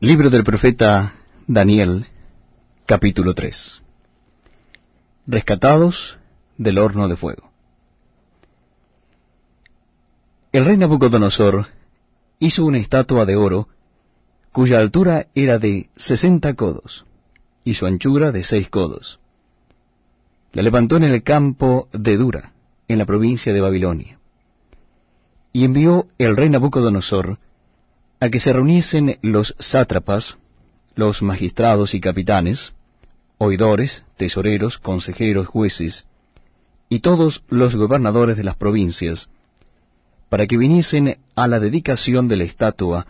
Libro del profeta Daniel, capítulo 3. Rescatados del horno de fuego. El rey Nabucodonosor hizo una estatua de oro cuya altura era de sesenta codos y su anchura de seis codos. La levantó en el campo de Dura, en la provincia de Babilonia. Y envió el rey Nabucodonosor a que se reuniesen los sátrapas, los magistrados y capitanes, oidores, tesoreros, consejeros, jueces, y todos los gobernadores de las provincias, para que viniesen a la dedicación de la estatua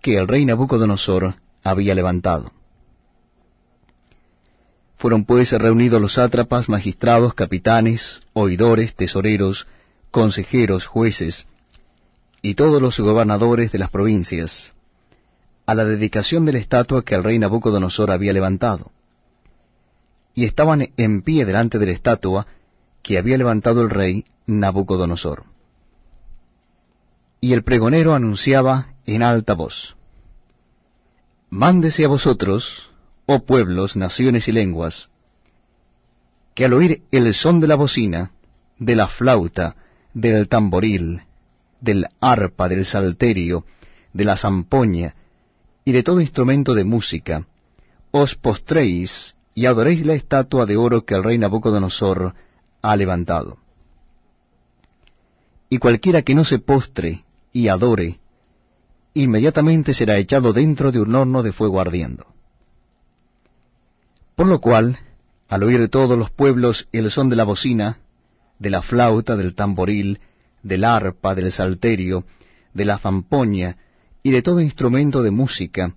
que el rey Nabucodonosor había levantado. Fueron pues reunidos los sátrapas, magistrados, capitanes, oidores, tesoreros, consejeros, jueces, y todos los gobernadores de las provincias, a la dedicación de la estatua que el rey Nabucodonosor había levantado. Y estaban en pie delante de la estatua que había levantado el rey Nabucodonosor. Y el pregonero anunciaba en alta voz, Mándese a vosotros, oh pueblos, naciones y lenguas, que al oír el son de la bocina, de la flauta, del tamboril, del arpa, del salterio, de la zampoña y de todo instrumento de música, os postréis y adoréis la estatua de oro que el rey Nabucodonosor ha levantado. Y cualquiera que no se postre y adore, inmediatamente será echado dentro de un horno de fuego ardiendo. Por lo cual, al oír todos los pueblos el son de la bocina, de la flauta, del tamboril, del arpa, del salterio, de la zampoña y de todo instrumento de música,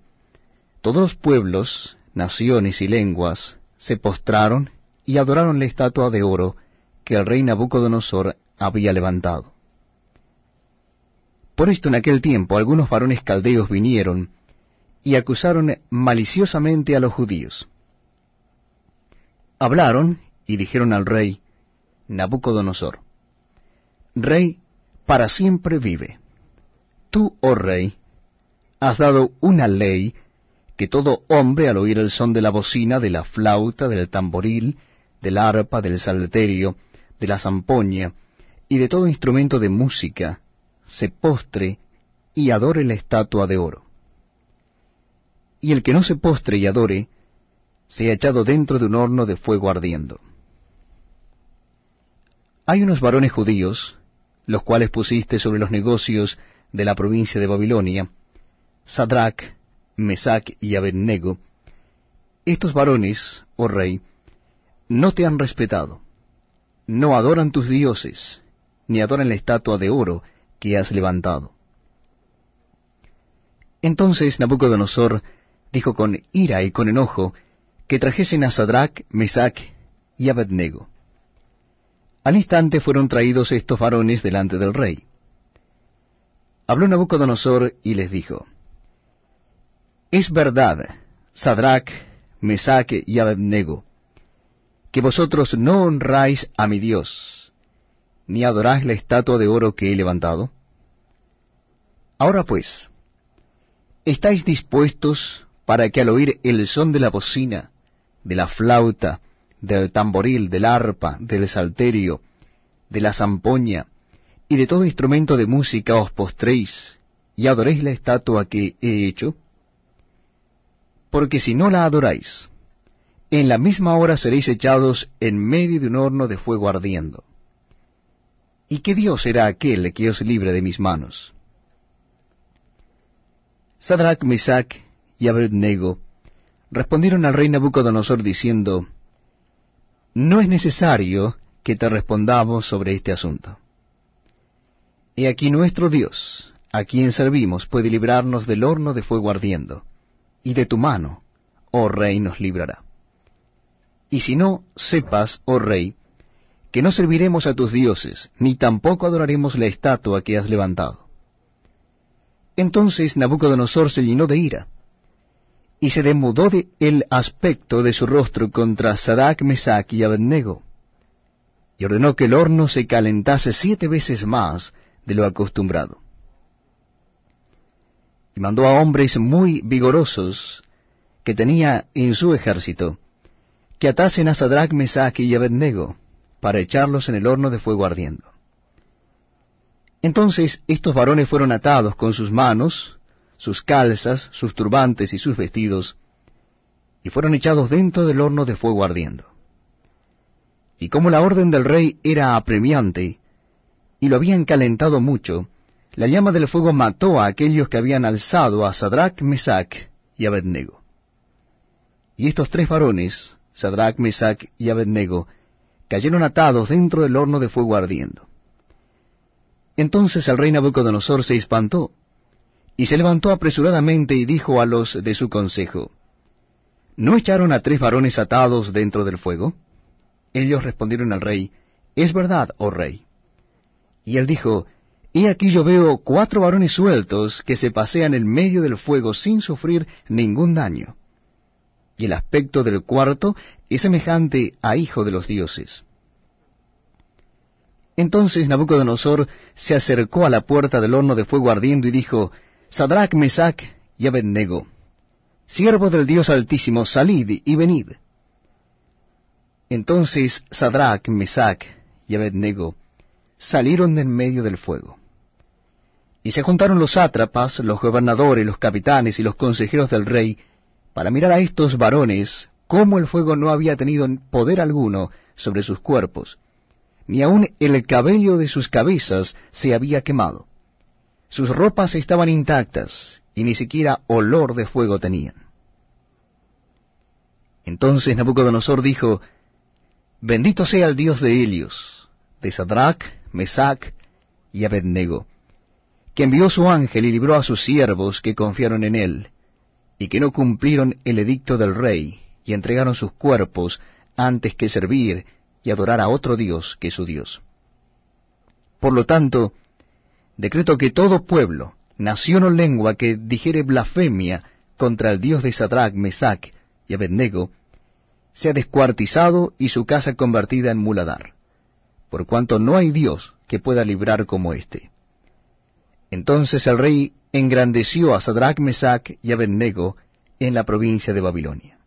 todos los pueblos, naciones y lenguas se postraron y adoraron la estatua de oro que el rey Nabucodonosor había levantado. Por esto en aquel tiempo algunos varones caldeos vinieron y acusaron maliciosamente a los judíos. Hablaron y dijeron al rey Nabucodonosor, Rey para siempre vive. Tú, oh rey, has dado una ley que todo hombre al oír el son de la bocina, de la flauta, del tamboril, del arpa, del salterio, de la zampoña y de todo instrumento de música, se postre y adore la estatua de oro. Y el que no se postre y adore, sea echado dentro de un horno de fuego ardiendo. Hay unos varones judíos, los cuales pusiste sobre los negocios de la provincia de Babilonia, Sadrach, Mesach y Abednego, estos varones, oh rey, no te han respetado, no adoran tus dioses, ni adoran la estatua de oro que has levantado. Entonces Nabucodonosor dijo con ira y con enojo que trajesen a Sadrach, Mesach y Abednego. Al instante fueron traídos estos varones delante del rey. Habló Nabucodonosor y les dijo, Es verdad, Sadrach, Mesach y Abednego, que vosotros no honráis a mi Dios, ni adoráis la estatua de oro que he levantado. Ahora pues, ¿estáis dispuestos para que al oír el son de la bocina, de la flauta, del tamboril, del arpa, del salterio, de la zampoña, y de todo instrumento de música os postréis, y adoréis la estatua que he hecho? Porque si no la adoráis, en la misma hora seréis echados en medio de un horno de fuego ardiendo. ¿Y qué Dios será aquel que os libre de mis manos? Sadrach, Mesach y Abednego respondieron al rey Nabucodonosor diciendo, no es necesario que te respondamos sobre este asunto. He aquí nuestro Dios, a quien servimos, puede librarnos del horno de fuego ardiendo, y de tu mano, oh rey, nos librará. Y si no, sepas, oh rey, que no serviremos a tus dioses, ni tampoco adoraremos la estatua que has levantado. Entonces Nabucodonosor se llenó de ira, y se demudó de el aspecto de su rostro contra Sadak, Mesach y Abednego, y ordenó que el horno se calentase siete veces más de lo acostumbrado. y mandó a hombres muy vigorosos que tenía en su ejército, que atasen a Sadrach, Mesach y Abednego, para echarlos en el horno de fuego ardiendo. Entonces estos varones fueron atados con sus manos, sus calzas, sus turbantes y sus vestidos, y fueron echados dentro del horno de fuego ardiendo. Y como la orden del rey era apremiante, y lo habían calentado mucho, la llama del fuego mató a aquellos que habían alzado a Sadrach, Mesach y Abednego. Y estos tres varones, Sadrach, Mesach y Abednego, cayeron atados dentro del horno de fuego ardiendo. Entonces el rey Nabucodonosor se espantó, y se levantó apresuradamente y dijo a los de su consejo, ¿No echaron a tres varones atados dentro del fuego? Ellos respondieron al rey, Es verdad, oh rey. Y él dijo, He aquí yo veo cuatro varones sueltos que se pasean en medio del fuego sin sufrir ningún daño. Y el aspecto del cuarto es semejante a hijo de los dioses. Entonces Nabucodonosor se acercó a la puerta del horno de fuego ardiendo y dijo, Sadrach, Mesach y Abednego, siervo del Dios Altísimo, salid y venid. Entonces Sadrach, Mesach y Abednego salieron de en medio del fuego. Y se juntaron los sátrapas, los gobernadores, los capitanes y los consejeros del rey, para mirar a estos varones cómo el fuego no había tenido poder alguno sobre sus cuerpos, ni aun el cabello de sus cabezas se había quemado. Sus ropas estaban intactas, y ni siquiera olor de fuego tenían. Entonces Nabucodonosor dijo, Bendito sea el Dios de Helios, de Sadrach, Mesach y Abednego, que envió su ángel y libró a sus siervos que confiaron en él, y que no cumplieron el edicto del rey, y entregaron sus cuerpos antes que servir y adorar a otro Dios que su Dios. Por lo tanto, decreto que todo pueblo, nación o lengua que dijere blasfemia contra el Dios de Sadrach, Mesach y Abednego, sea descuartizado y su casa convertida en muladar, por cuanto no hay Dios que pueda librar como éste. Entonces el rey engrandeció a Sadrach, Mesach y Abednego en la provincia de Babilonia.